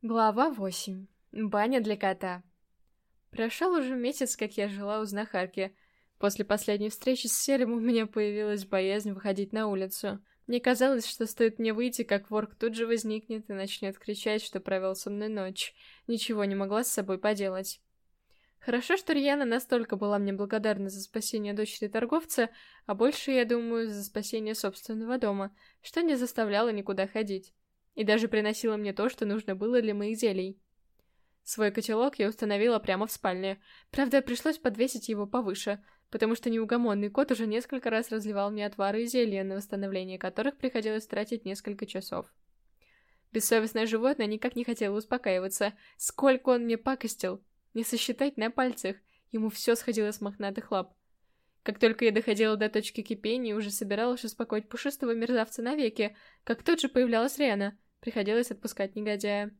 Глава 8. Баня для кота. Прошел уже месяц, как я жила у знахарки. После последней встречи с Серым у меня появилась боязнь выходить на улицу. Мне казалось, что стоит мне выйти, как ворк тут же возникнет и начнет кричать, что провел со мной ночь. Ничего не могла с собой поделать. Хорошо, что Рьяна настолько была мне благодарна за спасение дочери торговца, а больше, я думаю, за спасение собственного дома, что не заставляло никуда ходить и даже приносила мне то, что нужно было для моих зелий. Свой котелок я установила прямо в спальне. Правда, пришлось подвесить его повыше, потому что неугомонный кот уже несколько раз разливал мне отвары и зелья, на восстановление которых приходилось тратить несколько часов. Бессовестное животное никак не хотело успокаиваться. Сколько он мне пакостил! Не сосчитать на пальцах. Ему все сходило с мохнатых лап. Как только я доходила до точки кипения и уже собиралась успокоить пушистого мерзавца навеки, как тут же появлялась Риана — Приходилось отпускать негодяя.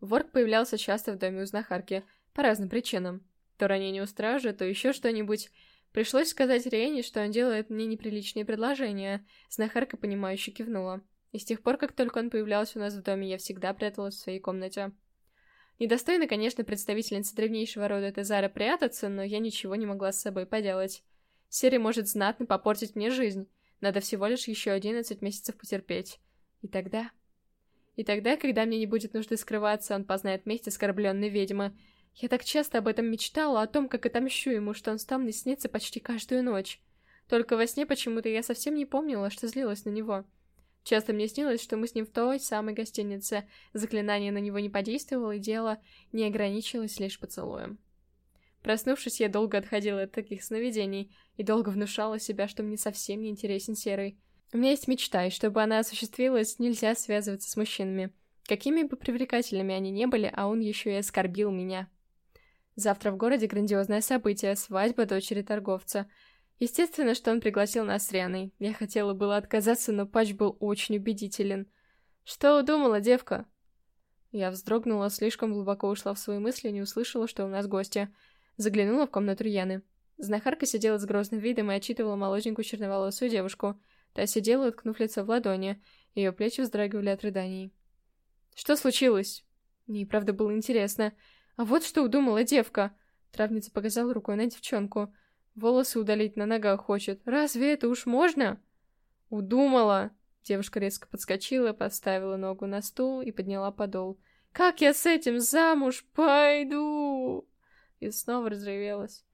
Ворк появлялся часто в доме у знахарки, по разным причинам. То ранение у стражи, то еще что-нибудь. Пришлось сказать Рене, что он делает мне неприличные предложения. Знахарка, понимающе кивнула. И с тех пор, как только он появлялся у нас в доме, я всегда пряталась в своей комнате. Недостойно, конечно, представительница древнейшего рода Тезара прятаться, но я ничего не могла с собой поделать. Серый может знатно попортить мне жизнь. Надо всего лишь еще одиннадцать месяцев потерпеть. И тогда... И тогда, когда мне не будет нужды скрываться, он познает месть оскорбленной ведьмы. Я так часто об этом мечтала, о том, как отомщу ему, что он стал мне снится почти каждую ночь. Только во сне почему-то я совсем не помнила, что злилась на него. Часто мне снилось, что мы с ним в той самой гостинице. Заклинание на него не подействовало, и дело не ограничилось лишь поцелуем. Проснувшись, я долго отходила от таких сновидений и долго внушала себя, что мне совсем не интересен Серый. У меня есть мечта, и чтобы она осуществилась, нельзя связываться с мужчинами. Какими бы привлекательными они не были, а он еще и оскорбил меня. Завтра в городе грандиозное событие — свадьба дочери торговца. Естественно, что он пригласил нас с Рианой. Я хотела было отказаться, но патч был очень убедителен. «Что удумала, девка?» Я вздрогнула, слишком глубоко ушла в свои мысли и не услышала, что у нас гости. Заглянула в комнату Рьяны. Знахарка сидела с грозным видом и отчитывала молоденькую черноволосую девушку — Та сидела, уткнув лицо в ладони, ее плечи вздрагивали от рыданий. «Что случилось?» Мне правда было интересно. А вот что удумала девка. Травница показала рукой на девчонку. Волосы удалить на ногах хочет. Разве это уж можно? Удумала. Девушка резко подскочила, поставила ногу на стул и подняла подол. «Как я с этим замуж пойду?» И снова разревелась.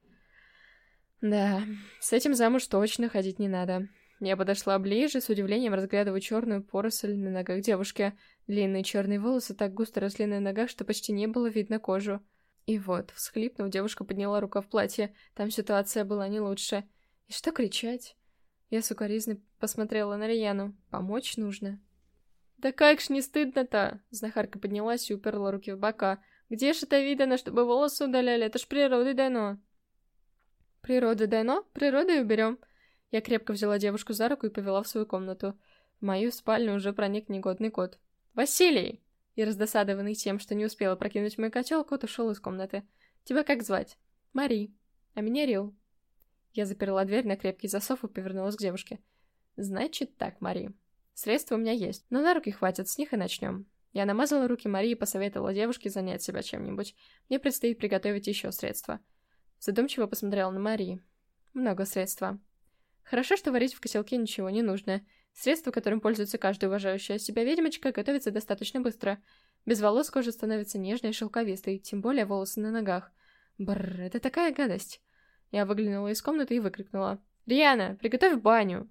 Да, с этим замуж точно ходить не надо. Я подошла ближе, с удивлением разглядывая черную поросль на ногах девушки. Длинные черные волосы так густо росли на ногах, что почти не было видно кожу. И вот, всхлипнув, девушка подняла рука в платье. Там ситуация была не лучше. И что кричать? Я сукоризно посмотрела на Рияну. Помочь нужно. «Да как ж не стыдно-то!» Знахарка поднялась и уперла руки в бока. «Где ж это видано, чтобы волосы удаляли? Это ж природой дано!» «Природа дано? Природой уберем!» Я крепко взяла девушку за руку и повела в свою комнату. В мою спальню уже проник негодный кот. «Василий!» И раздосадованный тем, что не успела прокинуть мой котел, кот ушел из комнаты. «Тебя как звать?» «Мари. А меня Рил». Я заперла дверь на крепкий засов и повернулась к девушке. «Значит так, Мари. Средства у меня есть, но на руки хватит, с них и начнем». Я намазала руки Марии и посоветовала девушке занять себя чем-нибудь. Мне предстоит приготовить еще средства. Задумчиво посмотрела на Марии. Много средства. Хорошо, что варить в котелке ничего не нужно. Средство, которым пользуется каждая уважающая себя ведьмочка, готовится достаточно быстро. Без волос кожа становится нежной и шелковистой, тем более волосы на ногах. Бррр, это такая гадость. Я выглянула из комнаты и выкрикнула. «Риана, приготовь баню!»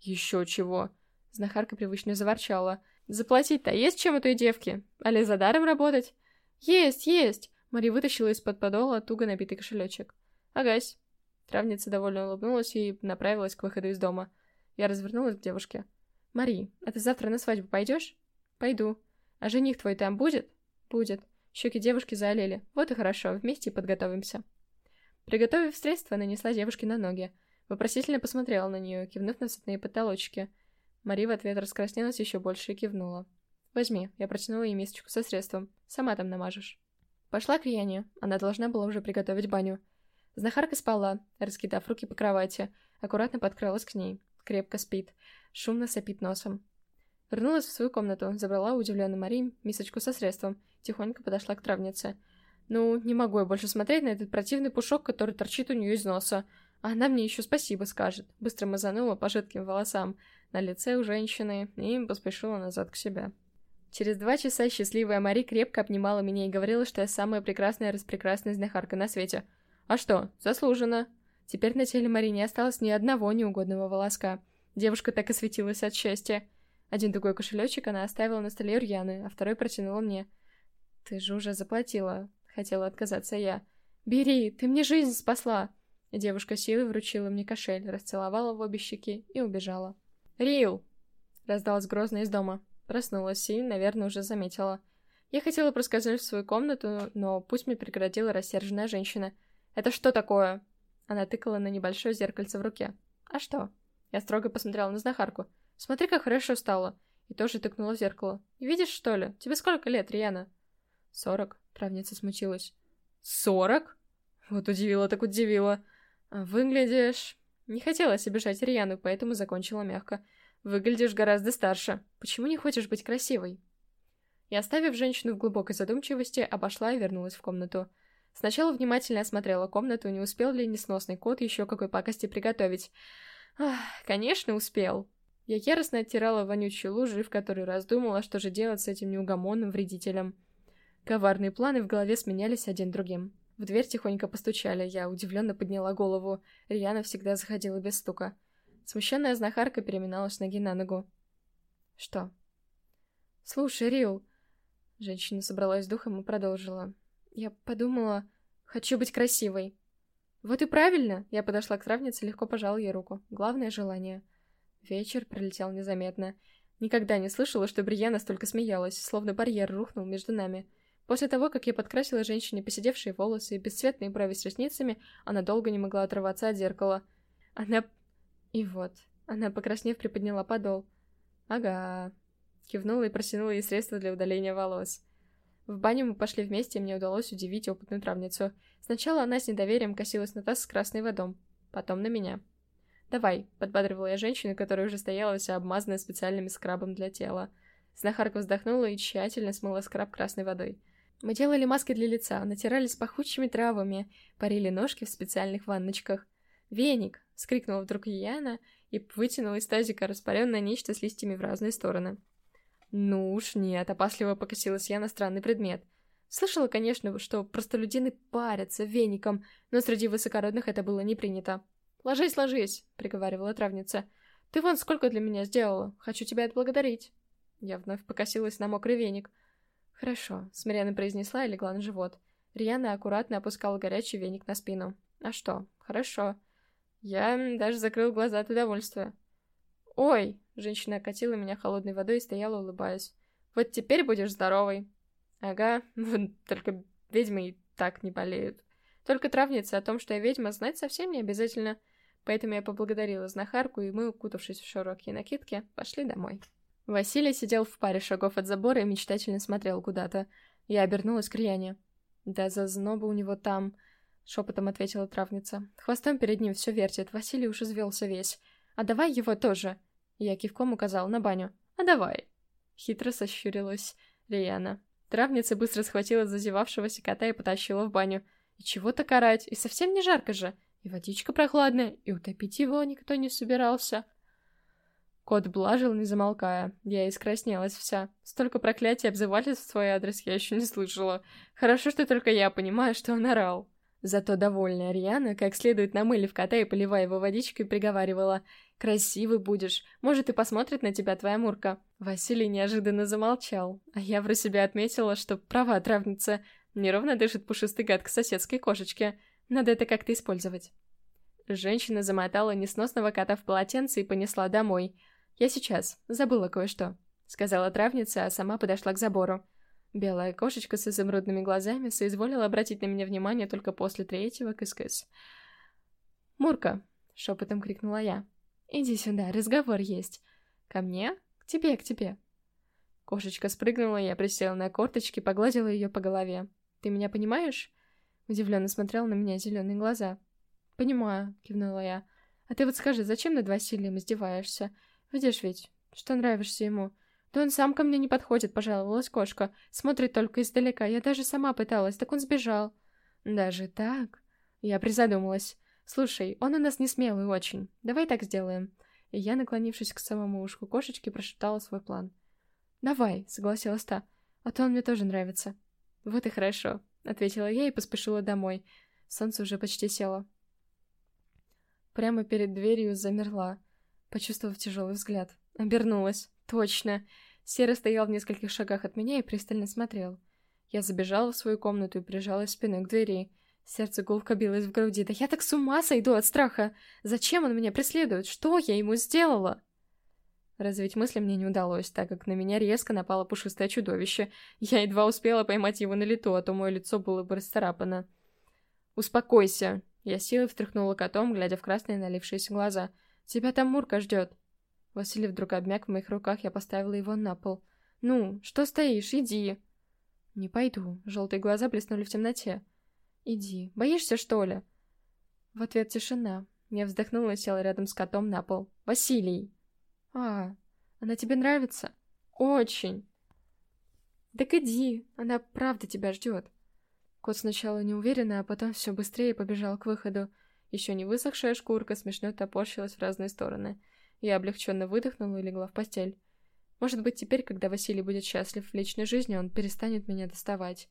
«Еще чего!» Знахарка привычно заворчала. «Заплатить-то есть чем этой девке? Али за даром работать?» «Есть, есть!» Мари вытащила из-под подола туго набитый кошелечек. «Агась, Травница довольно улыбнулась и направилась к выходу из дома. Я развернулась к девушке. «Мари, а ты завтра на свадьбу пойдешь?» «Пойду. А жених твой там будет?» «Будет». Щеки девушки заолели. «Вот и хорошо, вместе подготовимся». Приготовив средства, нанесла девушке на ноги. Вопросительно посмотрела на нее, кивнув на цветные потолочки. Мари в ответ раскраснелась еще больше и кивнула. «Возьми», я протянула ей мисочку со средством. «Сама там намажешь». Пошла к Яне. Она должна была уже приготовить баню. Знахарка спала, раскидав руки по кровати, аккуратно подкралась к ней. Крепко спит, шумно сопит носом. Вернулась в свою комнату, забрала у удивленной Марии мисочку со средством, тихонько подошла к травнице. Ну, не могу я больше смотреть на этот противный пушок, который торчит у нее из носа. А она мне еще спасибо скажет. Быстро мазанула по жидким волосам на лице у женщины и поспешила назад к себе. Через два часа счастливая Мари крепко обнимала меня и говорила, что я самая прекрасная распрекрасная знахарка на свете. А что, заслуженно. Теперь на теле Мари не осталось ни одного неугодного волоска. Девушка так и светилась от счастья. Один такой кошелечек она оставила на столе Урьяны, а второй протянула мне. «Ты же уже заплатила», — хотела отказаться я. «Бери, ты мне жизнь спасла!» Девушка силой вручила мне кошель, расцеловала в обе щеки и убежала. «Рил!» — раздалась грозно из дома. Проснулась и, наверное, уже заметила. Я хотела проскользнуть в свою комнату, но пусть мне преградила рассерженная женщина. «Это что такое?» Она тыкала на небольшое зеркальце в руке. «А что?» Я строго посмотрела на знахарку. «Смотри, как хорошо стало!» И тоже тыкнула в зеркало. «Видишь, что ли? Тебе сколько лет, Риана?» «Сорок», — травница смутилась. «Сорок?» Вот удивила так удивила. «Выглядишь...» Не хотелось обижать Риану, поэтому закончила мягко. Выглядишь гораздо старше. Почему не хочешь быть красивой?» И оставив женщину в глубокой задумчивости, обошла и вернулась в комнату. Сначала внимательно осмотрела комнату, не успел ли несносный кот еще какой пакости приготовить. Ах, конечно, успел. Я яростно оттирала вонючую лужу и в который раз что же делать с этим неугомонным вредителем. Коварные планы в голове сменялись один другим. В дверь тихонько постучали, я удивленно подняла голову. Рьяна всегда заходила без стука. Смущенная знахарка переминалась ноги на ногу. «Что?» «Слушай, Рил...» Женщина собралась духом и продолжила. «Я подумала, хочу быть красивой». «Вот и правильно!» Я подошла к травнице, легко пожала ей руку. Главное желание. Вечер пролетел незаметно. Никогда не слышала, что Брия настолько смеялась, словно барьер рухнул между нами. После того, как я подкрасила женщине посидевшие волосы и бесцветные брови с ресницами, она долго не могла отрываться от зеркала. Она и вот, она, покраснев, приподняла подол. «Ага». Кивнула и протянула ей средства для удаления волос. В баню мы пошли вместе, и мне удалось удивить опытную травницу. Сначала она с недоверием косилась на таз с красной водой, потом на меня. «Давай», — подбадривала я женщину, которая уже стояла вся обмазанная специальным скрабом для тела. Знахарка вздохнула и тщательно смыла скраб красной водой. Мы делали маски для лица, натирались пахучими травами, парили ножки в специальных ванночках. «Веник!» — вскрикнула вдруг Яна и вытянула из тазика распаренное нечто с листьями в разные стороны. «Ну уж нет», — опасливо покосилась я на странный предмет. Слышала, конечно, что простолюдины парятся веником, но среди высокородных это было не принято. «Ложись, ложись», — приговаривала травница. «Ты вон сколько для меня сделала. Хочу тебя отблагодарить». Я вновь покосилась на мокрый веник. «Хорошо», — смиренно произнесла и легла на живот. Рьяна аккуратно опускала горячий веник на спину. «А что? Хорошо». Я даже закрыл глаза от удовольствия. «Ой!» — женщина окатила меня холодной водой и стояла, улыбаясь. «Вот теперь будешь здоровой!» «Ага, только ведьмы и так не болеют. Только травница о том, что я ведьма, знать совсем не обязательно. Поэтому я поблагодарила знахарку, и мы, укутавшись в широкие накидки, пошли домой». Василий сидел в паре шагов от забора и мечтательно смотрел куда-то. Я обернулась к Рьяне. «Да зазноба у него там...» — шепотом ответила травница. «Хвостом перед ним все вертит, Василий уж извелся весь. А давай его тоже!» Я кивком указал на баню. «А давай!» Хитро сощурилась Рияна. Травница быстро схватила зазевавшегося кота и потащила в баню. И чего-то карать, и совсем не жарко же. И водичка прохладная, и утопить его никто не собирался. Кот блажил, не замолкая. Я искраснелась вся. Столько проклятий и обзывательств в свой адрес я еще не слышала. Хорошо, что только я понимаю, что он орал. Зато довольная Ариана, как следует намылив кота и поливая его водичкой, приговаривала «Красивый будешь, может и посмотрит на тебя твоя Мурка». Василий неожиданно замолчал, а я про себя отметила, что права травница, неровно дышит пушистый гад к соседской кошечке. Надо это как-то использовать. Женщина замотала несносного кота в полотенце и понесла домой. «Я сейчас, забыла кое-что», — сказала травница, а сама подошла к забору. Белая кошечка с изумрудными глазами соизволила обратить на меня внимание только после третьего кыс-кыс. «Мурка!» — шепотом крикнула я. «Иди сюда, разговор есть». «Ко мне? К тебе, к тебе». Кошечка спрыгнула, я присела на корточки, погладила ее по голове. «Ты меня понимаешь?» Удивленно смотрел на меня зеленые глаза. «Понимаю», — кивнула я. «А ты вот скажи, зачем над Василием издеваешься? Видишь ведь, что нравишься ему. «Да он сам ко мне не подходит», — пожаловалась кошка. «Смотрит только издалека. Я даже сама пыталась, так он сбежал». «Даже так?» Я призадумалась. «Слушай, он у нас не смелый очень. Давай так сделаем». И я, наклонившись к самому ушку кошечки, прошептала свой план. «Давай», — согласилась та. «А то он мне тоже нравится». «Вот и хорошо», — ответила я и поспешила домой. Солнце уже почти село. Прямо перед дверью замерла, почувствовав тяжелый взгляд. Обернулась. Точно. Сера стоял в нескольких шагах от меня и пристально смотрел. Я забежала в свою комнату и прижалась спиной к двери. Сердце гулко билось в груди. Да я так с ума сойду от страха! Зачем он меня преследует? Что я ему сделала? Развить мысли мне не удалось, так как на меня резко напало пушистое чудовище. Я едва успела поймать его на лету, а то мое лицо было бы расцарапано. «Успокойся!» Я силой втряхнула котом, глядя в красные налившиеся глаза. «Тебя там Мурка ждет!» Василий вдруг обмяк в моих руках, я поставила его на пол. «Ну, что стоишь? Иди!» «Не пойду». Желтые глаза блеснули в темноте. «Иди. Боишься, что ли?» В ответ тишина. Я вздохнула и села рядом с котом на пол. «Василий!» «А, она тебе нравится?» «Очень!» «Так иди, она правда тебя ждет!» Кот сначала неуверенно, а потом все быстрее побежал к выходу. Еще не высохшая шкурка смешно топорщилась в разные стороны. Я облегченно выдохнула и легла в постель. Может быть, теперь, когда Василий будет счастлив в личной жизни, он перестанет меня доставать.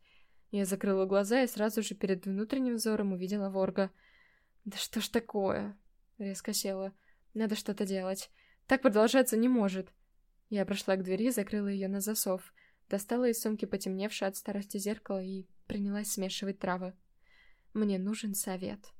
Я закрыла глаза и сразу же перед внутренним взором увидела Ворга. «Да что ж такое?» Резко села. «Надо что-то делать. Так продолжаться не может». Я прошла к двери, закрыла ее на засов, достала из сумки потемневшее от старости зеркало и принялась смешивать травы. «Мне нужен совет».